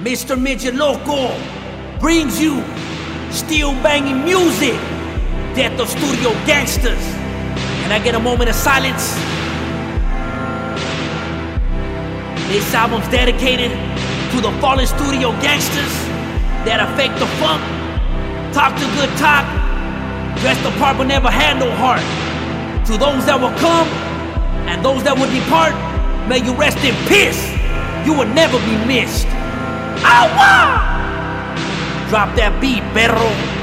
Mr. Midget Loco brings you Steel Banging Musick, Death of Studio Gangsters. Can I get a moment of silence? This album's dedicated to the fallen studio gangsters that affect the funk, talk the good talk, dress the part but never had no heart. To those that will come and those that will depart, may you rest in peace. You will never be missed. Drop that beat, perro.